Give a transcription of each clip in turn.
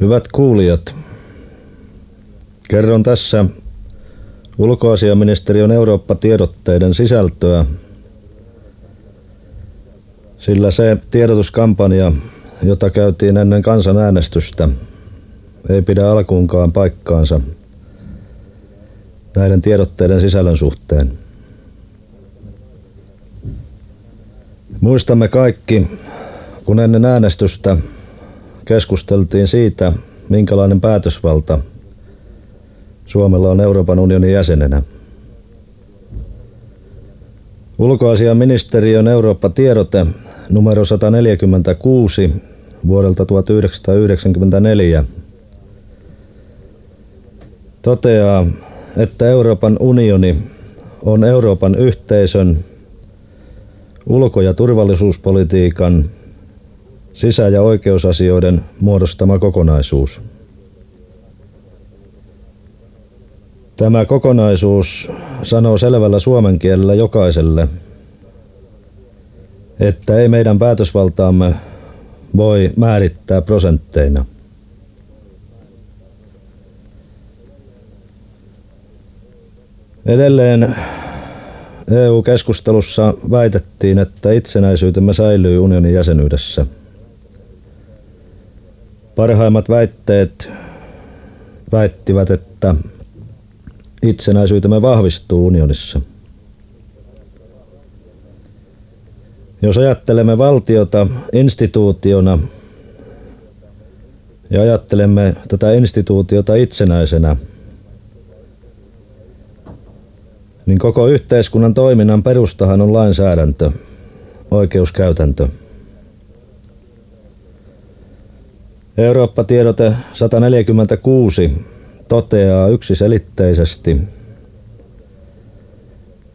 Hyvät kuulijat, kerron tässä ulkoasiaministeriön Eurooppa-tiedotteiden sisältöä, sillä se tiedotuskampanja, jota käytiin ennen kansanäänestystä, ei pidä alkuunkaan paikkaansa näiden tiedotteiden sisällön suhteen. Muistamme kaikki, kun ennen äänestystä keskusteltiin siitä, minkälainen päätösvalta Suomella on Euroopan unionin jäsenenä. Ulkoasiaministeriön Eurooppa-tiedote numero 146 vuodelta 1994 toteaa, että Euroopan unioni on Euroopan yhteisön ulko- ja turvallisuuspolitiikan sisä- ja oikeusasioiden muodostama kokonaisuus. Tämä kokonaisuus sanoo selvällä suomen kielellä jokaiselle, että ei meidän päätösvaltaamme voi määrittää prosentteina. Edelleen EU-keskustelussa väitettiin, että itsenäisyytemme säilyy unionin jäsenyydessä. Parhaimmat väitteet väittivät, että itsenäisyytemme vahvistuu unionissa. Jos ajattelemme valtiota instituutiona ja ajattelemme tätä instituutiota itsenäisenä, niin koko yhteiskunnan toiminnan perustahan on lainsäädäntö, oikeuskäytäntö. Eurooppa-tiedote 146 toteaa yksiselitteisesti,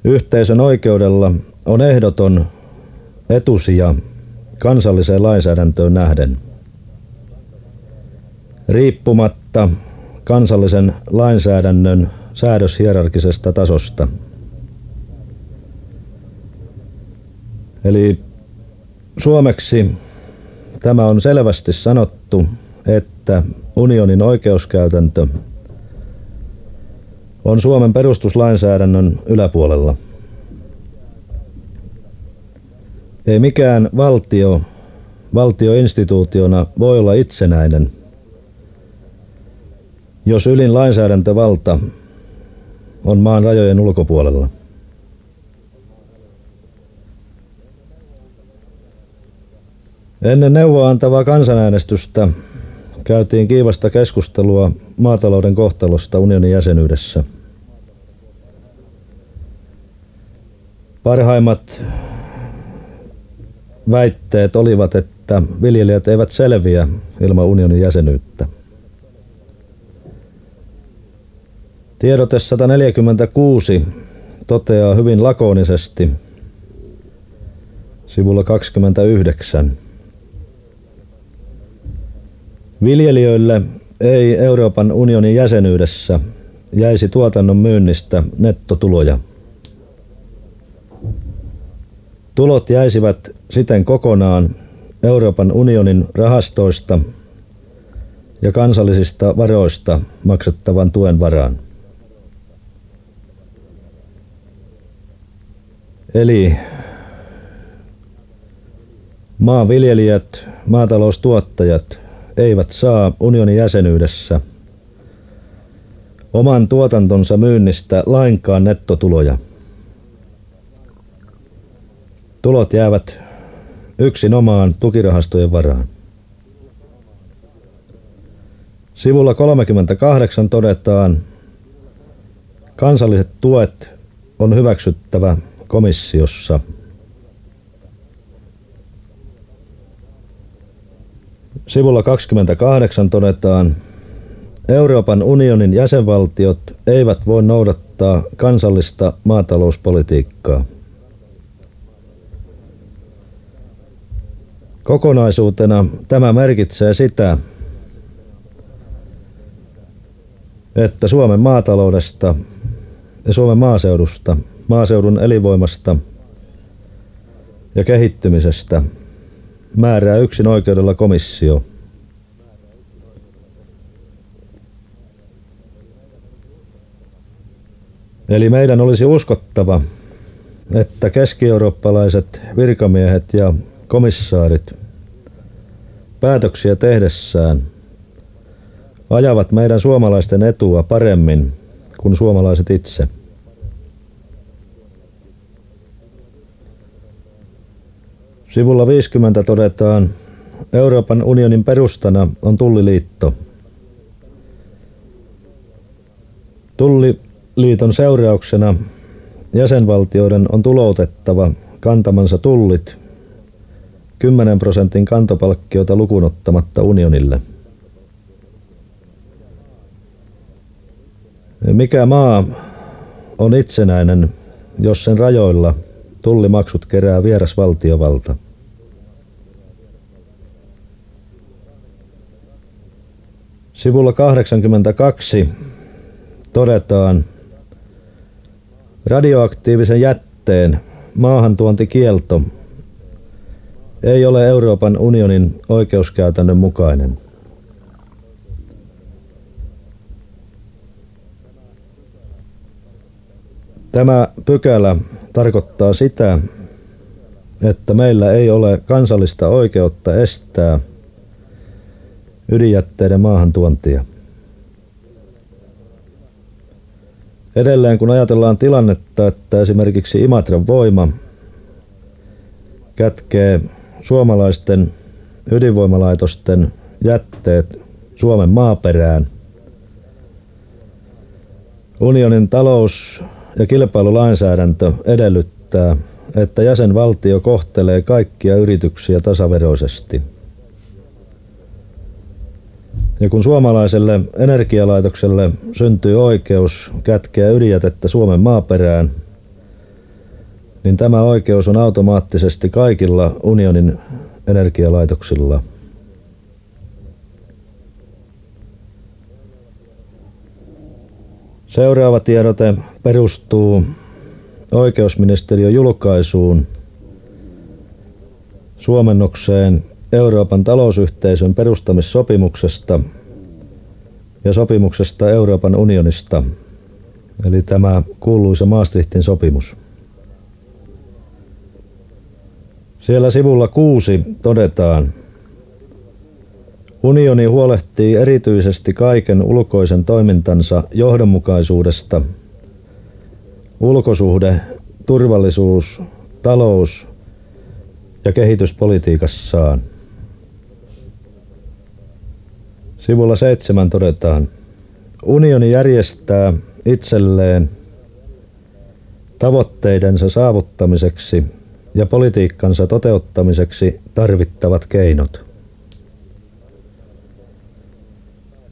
yhteisön oikeudella on ehdoton etusija kansalliseen lainsäädäntöön nähden. Riippumatta kansallisen lainsäädännön säädöshierarkisesta tasosta. Eli suomeksi tämä on selvästi sanottu, että unionin oikeuskäytäntö on Suomen perustuslainsäädännön yläpuolella. Ei mikään valtio valtioinstituutiona voi olla itsenäinen, jos ylin lainsäädäntövalta on maan rajojen ulkopuolella. Ennen neuvoantavaa kansanäänestystä käytiin kiivasta keskustelua maatalouden kohtalosta unionin jäsenyydessä. Parhaimmat väitteet olivat, että viljelijät eivät selviä ilman unionin jäsenyyttä. Tiedote 146 toteaa hyvin lakonisesti sivulla 29. Viljelijöille ei Euroopan unionin jäsenyydessä jäisi tuotannon myynnistä nettotuloja. Tulot jäisivät siten kokonaan Euroopan unionin rahastoista ja kansallisista varoista maksettavan tuen varaan. Eli maanviljelijät, maataloustuottajat eivät saa unionin jäsenyydessä oman tuotantonsa myynnistä lainkaan nettotuloja. Tulot jäävät yksin omaan tukirahastojen varaan. Sivulla 38 todetaan, kansalliset tuet on hyväksyttävä komissiossa. Sivulla 28 todetaan, Euroopan unionin jäsenvaltiot eivät voi noudattaa kansallista maatalouspolitiikkaa. Kokonaisuutena tämä merkitsee sitä, että Suomen maataloudesta ja Suomen maaseudusta maaseudun elinvoimasta ja kehittymisestä määrää yksin oikeudella komissio. Eli meidän olisi uskottava, että keskieurooppalaiset virkamiehet ja komissaarit päätöksiä tehdessään ajavat meidän suomalaisten etua paremmin kuin suomalaiset itse. Sivulla 50 todetaan, Euroopan unionin perustana on tulliliitto. Tulliliiton seurauksena jäsenvaltioiden on tuloutettava kantamansa tullit 10 prosentin kantopalkkiota lukunottamatta unionille. Mikä maa on itsenäinen, jos sen rajoilla tullimaksut kerää vieras valtiovalta? Sivulla 82 todetaan radioaktiivisen jätteen maahantuontikielto ei ole Euroopan unionin oikeuskäytännön mukainen. Tämä pykälä tarkoittaa sitä, että meillä ei ole kansallista oikeutta estää ydinjätteiden maahantuontia. Edelleen kun ajatellaan tilannetta, että esimerkiksi Imatran voima kätkee suomalaisten ydinvoimalaitosten jätteet Suomen maaperään, unionin talous- ja kilpailulainsäädäntö edellyttää, että jäsenvaltio kohtelee kaikkia yrityksiä tasaveroisesti – ja kun suomalaiselle energialaitokselle syntyy oikeus kätkeä ydinjätettä Suomen maaperään, niin tämä oikeus on automaattisesti kaikilla unionin energialaitoksilla. Seuraava tiedote perustuu oikeusministeriön julkaisuun suomennokseen Euroopan talousyhteisön perustamissopimuksesta ja sopimuksesta Euroopan unionista, eli tämä kuuluisa Maastrichtin sopimus. Siellä sivulla kuusi todetaan, Unioni huolehtii erityisesti kaiken ulkoisen toimintansa johdonmukaisuudesta, ulkosuhde, turvallisuus, talous ja kehityspolitiikassaan. Sivulla seitsemän todetaan, unioni järjestää itselleen tavoitteidensa saavuttamiseksi ja politiikkansa toteuttamiseksi tarvittavat keinot.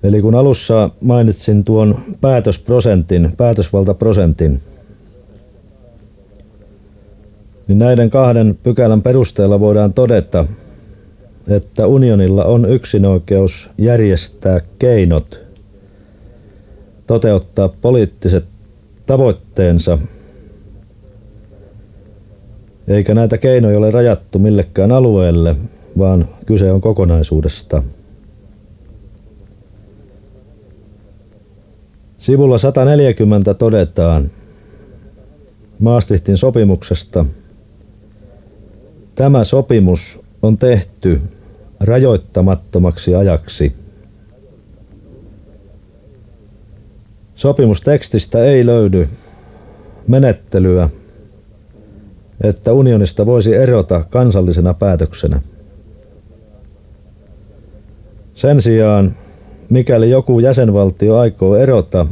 Eli kun alussa mainitsin tuon päätösprosentin, päätösvaltaprosentin, niin näiden kahden pykälän perusteella voidaan todeta, että unionilla on yksinoikeus järjestää keinot toteuttaa poliittiset tavoitteensa, eikä näitä keinoja ole rajattu millekään alueelle, vaan kyse on kokonaisuudesta. Sivulla 140 todetaan Maastrichtin sopimuksesta, tämä sopimus on tehty rajoittamattomaksi ajaksi. Sopimustekstistä ei löydy menettelyä, että unionista voisi erota kansallisena päätöksenä. Sen sijaan, mikäli joku jäsenvaltio aikoo erota,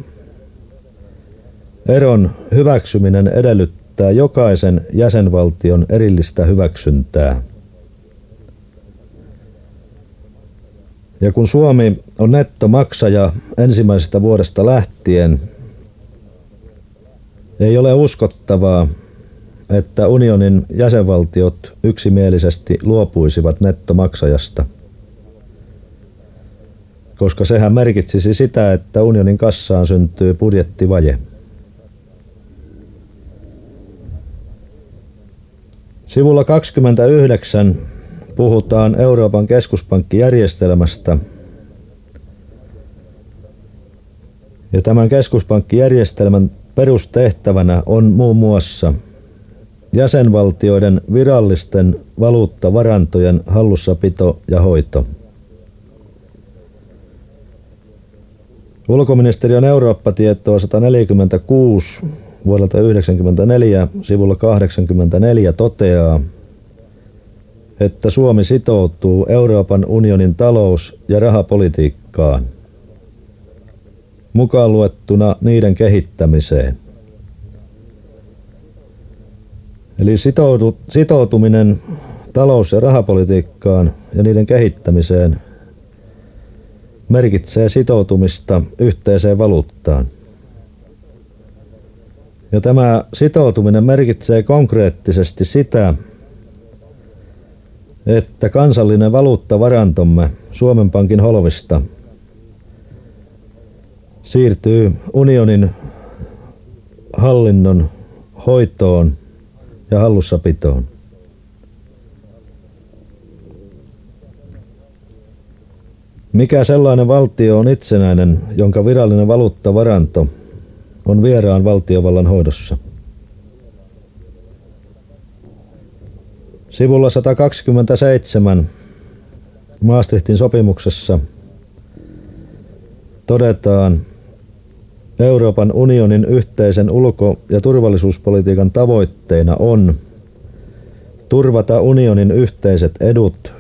eron hyväksyminen edellyttää jokaisen jäsenvaltion erillistä hyväksyntää. Ja kun Suomi on nettomaksaja ensimmäisestä vuodesta lähtien, ei ole uskottavaa, että unionin jäsenvaltiot yksimielisesti luopuisivat nettomaksajasta, koska sehän merkitsisi sitä, että unionin kassaan syntyy budjettivaje. Sivulla 29 puhutaan Euroopan keskuspankkijärjestelmästä. Ja tämän keskuspankkijärjestelmän perustehtävänä on muun muassa jäsenvaltioiden virallisten valuuttavarantojen hallussapito ja hoito. Ulkoministeriön Eurooppa-tietoa 146 vuodelta 1994 sivulla 84 toteaa, että Suomi sitoutuu Euroopan unionin talous- ja rahapolitiikkaan, mukaan luettuna niiden kehittämiseen. Eli sitoutuminen talous- ja rahapolitiikkaan ja niiden kehittämiseen merkitsee sitoutumista yhteiseen valuuttaan. Ja tämä sitoutuminen merkitsee konkreettisesti sitä, että kansallinen valuuttavarantomme Suomen Pankin holvista siirtyy unionin hallinnon hoitoon ja hallussapitoon. Mikä sellainen valtio on itsenäinen, jonka virallinen valuuttavaranto on vieraan valtiovallan hoidossa? Sivulla 127 Maastrichtin sopimuksessa todetaan Euroopan unionin yhteisen ulko- ja turvallisuuspolitiikan tavoitteena on turvata unionin yhteiset edut,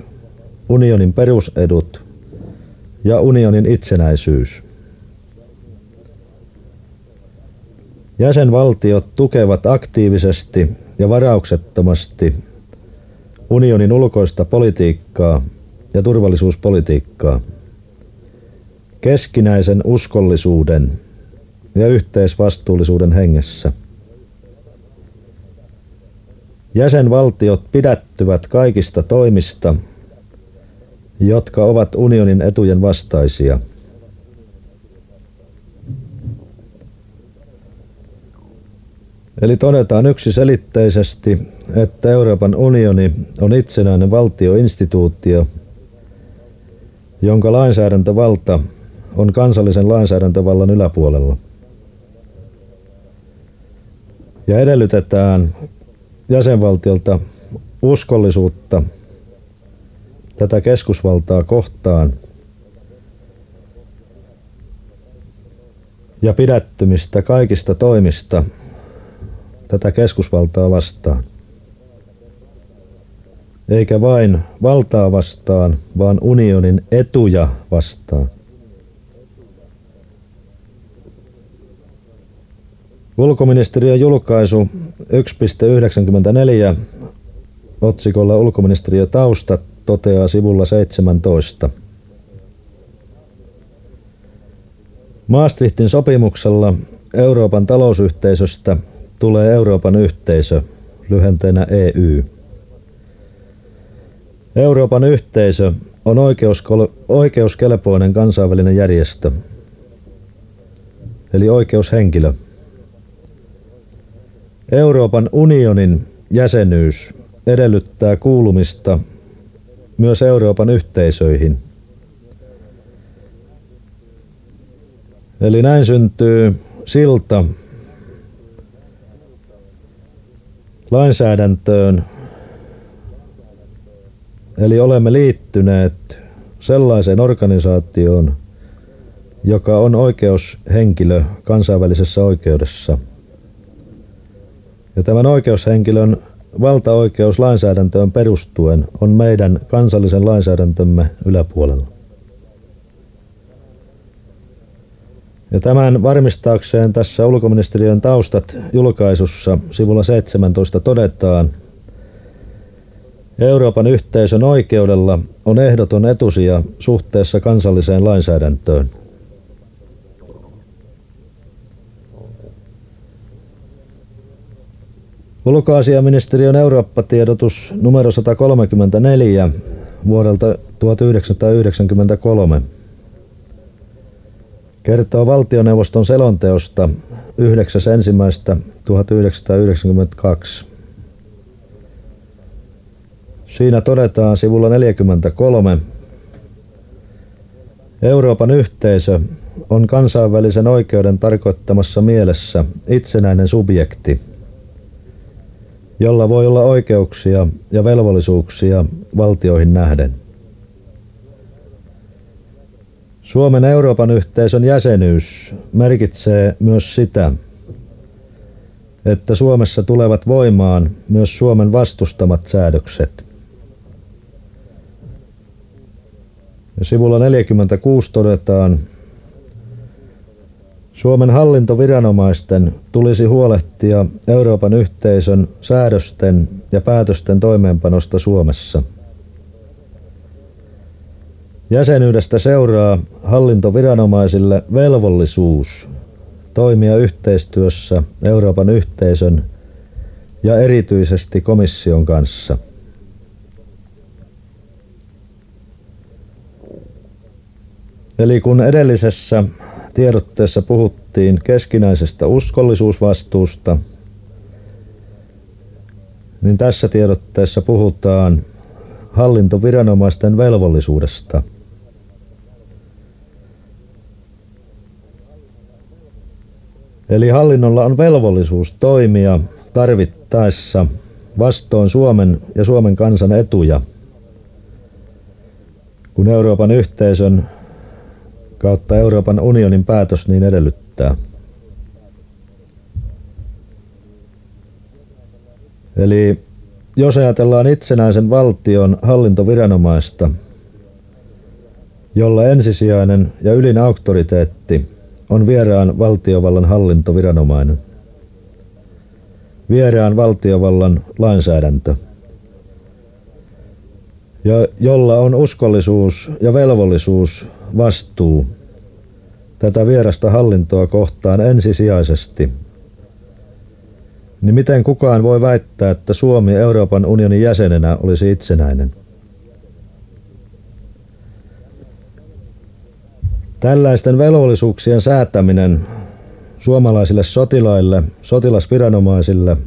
unionin perusedut ja unionin itsenäisyys. Jäsenvaltiot tukevat aktiivisesti ja varauksettomasti unionin ulkoista politiikkaa ja turvallisuuspolitiikkaa keskinäisen uskollisuuden ja yhteisvastuullisuuden hengessä. Jäsenvaltiot pidättyvät kaikista toimista, jotka ovat unionin etujen vastaisia. Eli todetaan yksiselitteisesti, että Euroopan unioni on itsenäinen valtioinstituutio, jonka lainsäädäntövalta on kansallisen lainsäädäntövallan yläpuolella. Ja edellytetään jäsenvaltiolta uskollisuutta tätä keskusvaltaa kohtaan ja pidättymistä kaikista toimista tätä keskusvaltaa vastaan. Eikä vain valtaa vastaan, vaan unionin etuja vastaan. Ulkoministeriön julkaisu 1.94 otsikolla Ulkoministeriö taustat toteaa sivulla 17. Maastrichtin sopimuksella Euroopan talousyhteisöstä tulee Euroopan yhteisö, lyhenteenä EY. Euroopan yhteisö on oikeuskelpoinen kansainvälinen järjestö, eli oikeushenkilö. Euroopan unionin jäsenyys edellyttää kuulumista myös Euroopan yhteisöihin. Eli näin syntyy silta lainsäädäntöön, eli olemme liittyneet sellaiseen organisaatioon, joka on oikeushenkilö kansainvälisessä oikeudessa. Ja tämän oikeushenkilön valtaoikeus lainsäädäntöön perustuen on meidän kansallisen lainsäädäntömme yläpuolella. Ja tämän varmistaakseen tässä ulkoministeriön taustat julkaisussa sivulla 17 todetaan, Euroopan yhteisön oikeudella on ehdoton etusija suhteessa kansalliseen lainsäädäntöön. Ulkoasiaministeriön Eurooppa-tiedotus numero 134 vuodelta 1993 kertoo valtioneuvoston selonteosta 9.1.1992. Siinä todetaan sivulla 43, Euroopan yhteisö on kansainvälisen oikeuden tarkoittamassa mielessä itsenäinen subjekti, jolla voi olla oikeuksia ja velvollisuuksia valtioihin nähden. Suomen Euroopan yhteisön jäsenyys merkitsee myös sitä, että Suomessa tulevat voimaan myös Suomen vastustamat säädökset. Ja sivulla 46 todetaan, Suomen hallintoviranomaisten tulisi huolehtia Euroopan yhteisön säädösten ja päätösten toimeenpanosta Suomessa. Jäsenyydestä seuraa hallintoviranomaisille velvollisuus toimia yhteistyössä Euroopan yhteisön ja erityisesti komission kanssa. Eli kun edellisessä tiedotteessa puhuttiin keskinäisestä uskollisuusvastuusta, niin tässä tiedotteessa puhutaan hallintoviranomaisten velvollisuudesta. Eli hallinnolla on velvollisuus toimia tarvittaessa vastoin Suomen ja Suomen kansan etuja, kun Euroopan yhteisön kautta Euroopan unionin päätös niin edellyttää. Eli jos ajatellaan itsenäisen valtion hallintoviranomaista, jolla ensisijainen ja ylin auktoriteetti on vieraan valtiovallan hallintoviranomainen, vieraan valtiovallan lainsäädäntö, ja jolla on uskollisuus ja velvollisuus vastuu tätä vierasta hallintoa kohtaan ensisijaisesti, niin miten kukaan voi väittää, että Suomi Euroopan unionin jäsenenä olisi itsenäinen? Tällaisten velvollisuuksien säätäminen suomalaisille sotilaille, sotilasviranomaisille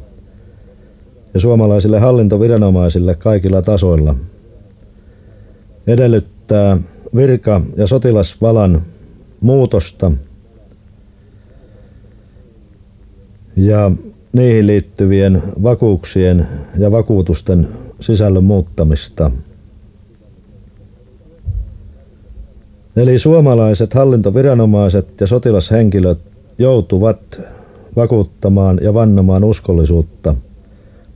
ja suomalaisille hallintoviranomaisille kaikilla tasoilla edellyttää virka- ja sotilasvalan muutosta ja niihin liittyvien vakuuksien ja vakuutusten sisällön muuttamista. Eli suomalaiset hallintoviranomaiset ja sotilashenkilöt joutuvat vakuuttamaan ja vannomaan uskollisuutta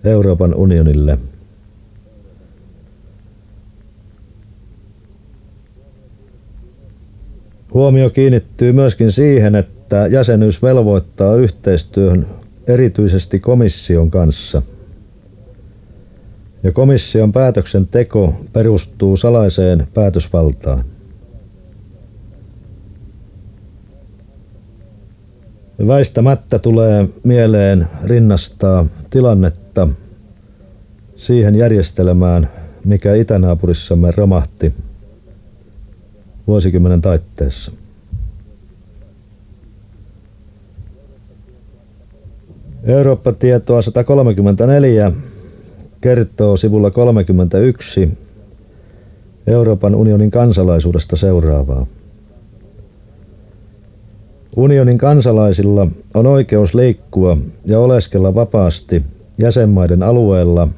Euroopan unionille. Huomio kiinnittyy myöskin siihen, että jäsenyys velvoittaa yhteistyöhön erityisesti komission kanssa. Ja komission päätöksenteko perustuu salaiseen päätösvaltaan. Väistämättä tulee mieleen rinnastaa tilannetta siihen järjestelmään, mikä itänaapurissamme romahti vuosikymmenen taitteessa. Eurooppa-tietoa 134 kertoo sivulla 31 Euroopan unionin kansalaisuudesta seuraavaa. Unionin kansalaisilla on oikeus liikkua ja oleskella vapaasti jäsenmaiden alueella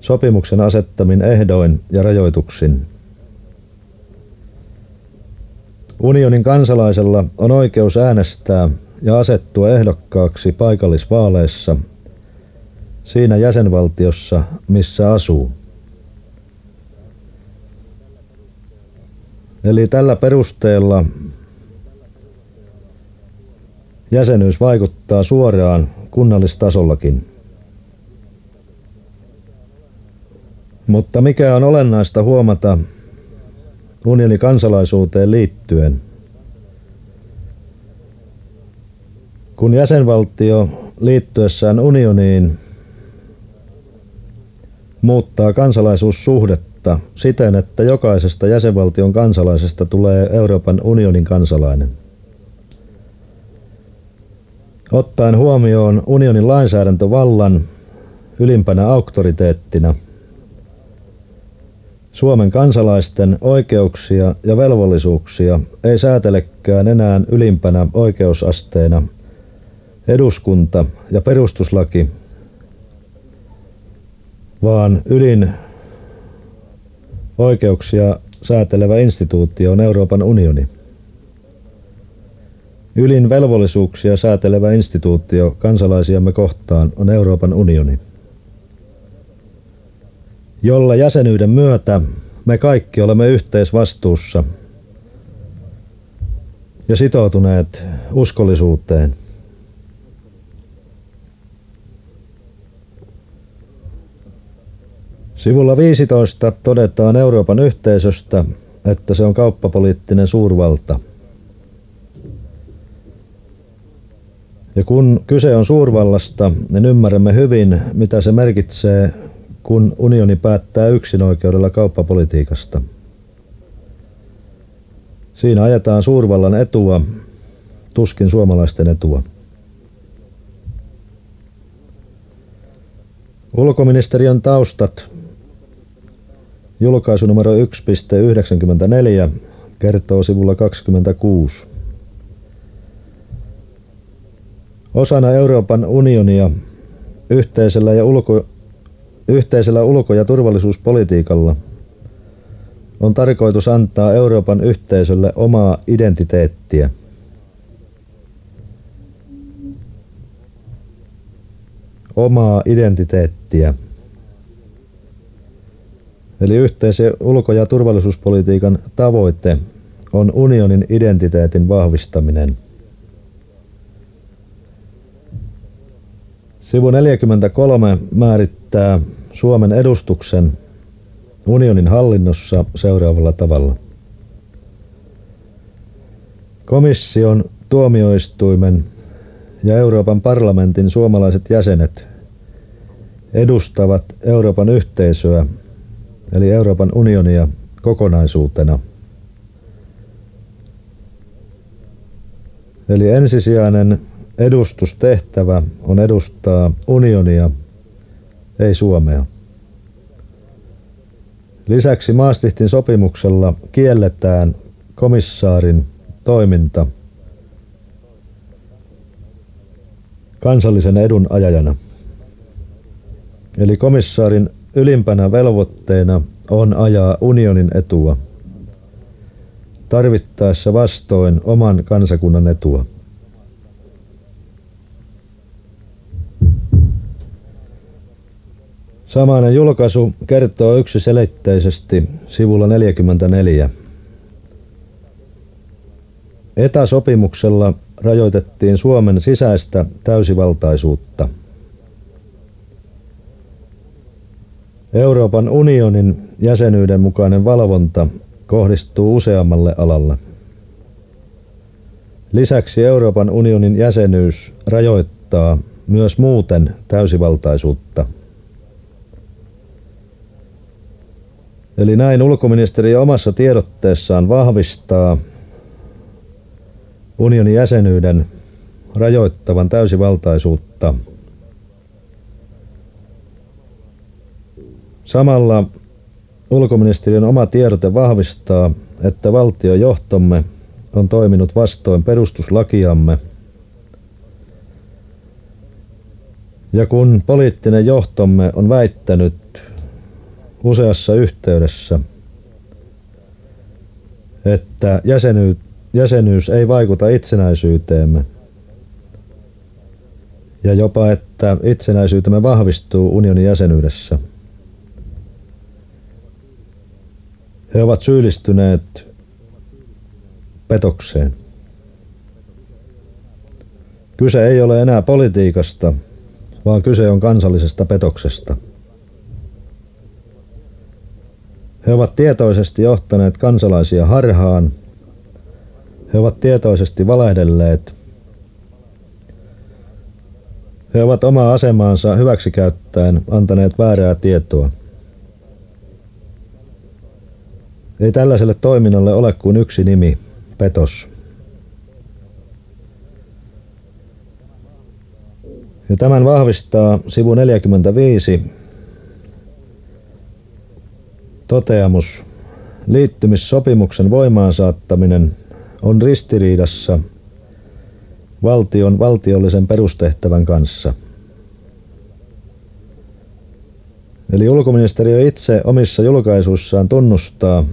sopimuksen asettamin ehdoin ja rajoituksin. Unionin kansalaisella on oikeus äänestää ja asettua ehdokkaaksi paikallisvaaleissa siinä jäsenvaltiossa, missä asuu. Eli tällä perusteella jäsenyys vaikuttaa suoraan kunnallistasollakin. Mutta mikä on olennaista huomata unionin kansalaisuuteen liittyen. Kun jäsenvaltio liittyessään unioniin muuttaa kansalaisuussuhdetta siten, että jokaisesta jäsenvaltion kansalaisesta tulee Euroopan unionin kansalainen. Ottaen huomioon unionin lainsäädäntövallan ylimpänä auktoriteettina – Suomen kansalaisten oikeuksia ja velvollisuuksia ei säätelekään enää ylimpänä oikeusasteena eduskunta ja perustuslaki, vaan ylin oikeuksia säätelevä instituutio on Euroopan unioni. Ylin velvollisuuksia säätelevä instituutio kansalaisiamme kohtaan on Euroopan unioni, jolla jäsenyyden myötä me kaikki olemme yhteisvastuussa ja sitoutuneet uskollisuuteen. Sivulla 15 todetaan Euroopan yhteisöstä, että se on kauppapoliittinen suurvalta. Ja kun kyse on suurvallasta, niin ymmärrämme hyvin, mitä se merkitsee, kun unioni päättää yksinoikeudella kauppapolitiikasta. Siinä ajetaan suurvallan etua, tuskin suomalaisten etua. Ulkoministeriön taustat Julkaisu numero 1.94 kertoo sivulla 26. Osana Euroopan unionia yhteisellä, ja ulko, yhteisellä ulko- ja turvallisuuspolitiikalla on tarkoitus antaa Euroopan yhteisölle omaa identiteettiä. Omaa identiteettiä. Eli yhteisen ulko- ja turvallisuuspolitiikan tavoite on unionin identiteetin vahvistaminen. Sivu 43 määrittää Suomen edustuksen unionin hallinnossa seuraavalla tavalla. Komission, tuomioistuimen ja Euroopan parlamentin suomalaiset jäsenet edustavat Euroopan yhteisöä eli Euroopan unionia kokonaisuutena. Eli ensisijainen edustustehtävä on edustaa unionia, ei Suomea. Lisäksi Maastrichtin sopimuksella kielletään komissaarin toiminta kansallisen edun ajajana. Eli komissaarin Ylimpänä velvoitteena on ajaa unionin etua, tarvittaessa vastoin oman kansakunnan etua. Samainen julkaisu kertoo yksiselitteisesti sivulla 44. Etäsopimuksella rajoitettiin Suomen sisäistä täysivaltaisuutta – Euroopan unionin jäsenyyden mukainen valvonta kohdistuu useammalle alalle. Lisäksi Euroopan unionin jäsenyys rajoittaa myös muuten täysivaltaisuutta. Eli näin ulkoministeri omassa tiedotteessaan vahvistaa unionin jäsenyyden rajoittavan täysivaltaisuutta Samalla ulkoministeriön oma tiedote vahvistaa, että valtiojohtomme on toiminut vastoin perustuslakiamme. Ja kun poliittinen johtomme on väittänyt useassa yhteydessä, että jäsenyys, jäsenyys ei vaikuta itsenäisyyteemme, ja jopa että itsenäisyytemme vahvistuu unionin jäsenyydessä – He ovat syyllistyneet petokseen. Kyse ei ole enää politiikasta, vaan kyse on kansallisesta petoksesta. He ovat tietoisesti johtaneet kansalaisia harhaan. He ovat tietoisesti valehdelleet. He ovat omaa asemaansa hyväksikäyttäen antaneet väärää tietoa. Ei tällaiselle toiminnalle ole kuin yksi nimi, petos. Ja tämän vahvistaa sivu 45 Toteamus. Liittymissopimuksen voimaan saattaminen on ristiriidassa valtion valtiollisen perustehtävän kanssa. Eli ulkoministeriö itse omissa julkaisuissaan tunnustaa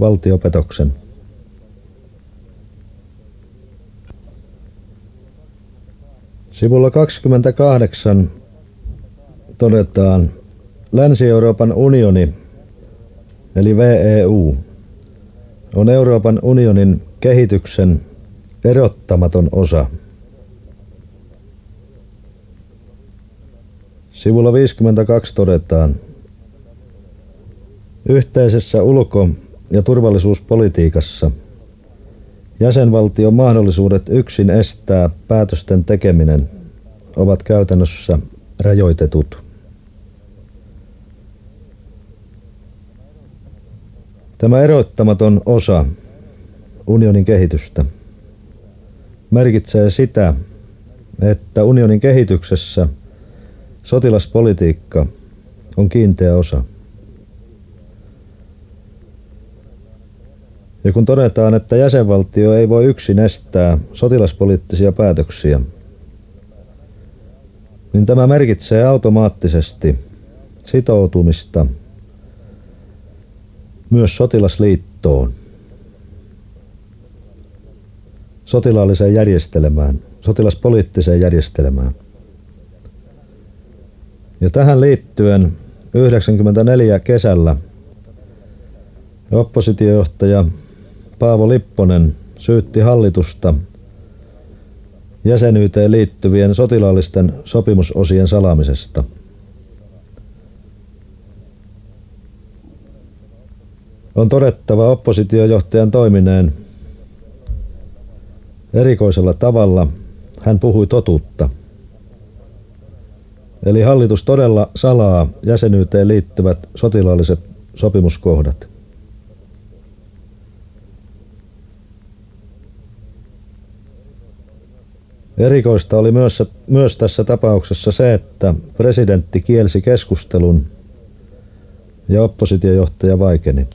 valtiopetoksen. Sivulla 28 todetaan Länsi-Euroopan unioni eli VEU on Euroopan unionin kehityksen erottamaton osa. Sivulla 52 todetaan, yhteisessä ulko- ja turvallisuuspolitiikassa jäsenvaltion mahdollisuudet yksin estää päätösten tekeminen ovat käytännössä rajoitetut. Tämä erottamaton osa unionin kehitystä merkitsee sitä, että unionin kehityksessä sotilaspolitiikka on kiinteä osa. Ja kun todetaan, että jäsenvaltio ei voi yksin estää sotilaspoliittisia päätöksiä, niin tämä merkitsee automaattisesti sitoutumista myös sotilasliittoon, sotilaalliseen järjestelmään, sotilaspoliittiseen järjestelmään. Ja tähän liittyen 94 kesällä oppositiojohtaja Paavo Lipponen syytti hallitusta jäsenyyteen liittyvien sotilaallisten sopimusosien salaamisesta. On todettava oppositiojohtajan toimineen erikoisella tavalla. Hän puhui totuutta. Eli hallitus todella salaa jäsenyyteen liittyvät sotilaalliset sopimuskohdat. Erikoista oli myös, myös tässä tapauksessa se, että presidentti kielsi keskustelun ja oppositiojohtaja vaikeni.